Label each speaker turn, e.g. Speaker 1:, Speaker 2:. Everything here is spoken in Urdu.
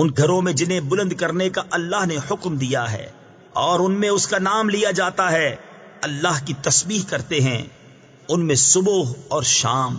Speaker 1: ان گھروں میں جنہیں بلند کرنے کا اللہ نے حکم دیا ہے، اور ان میں اس کا نام لیا جاتا ہے، اللہ کی تسبیح کرتے ہیں، ان میں صبح اور شام۔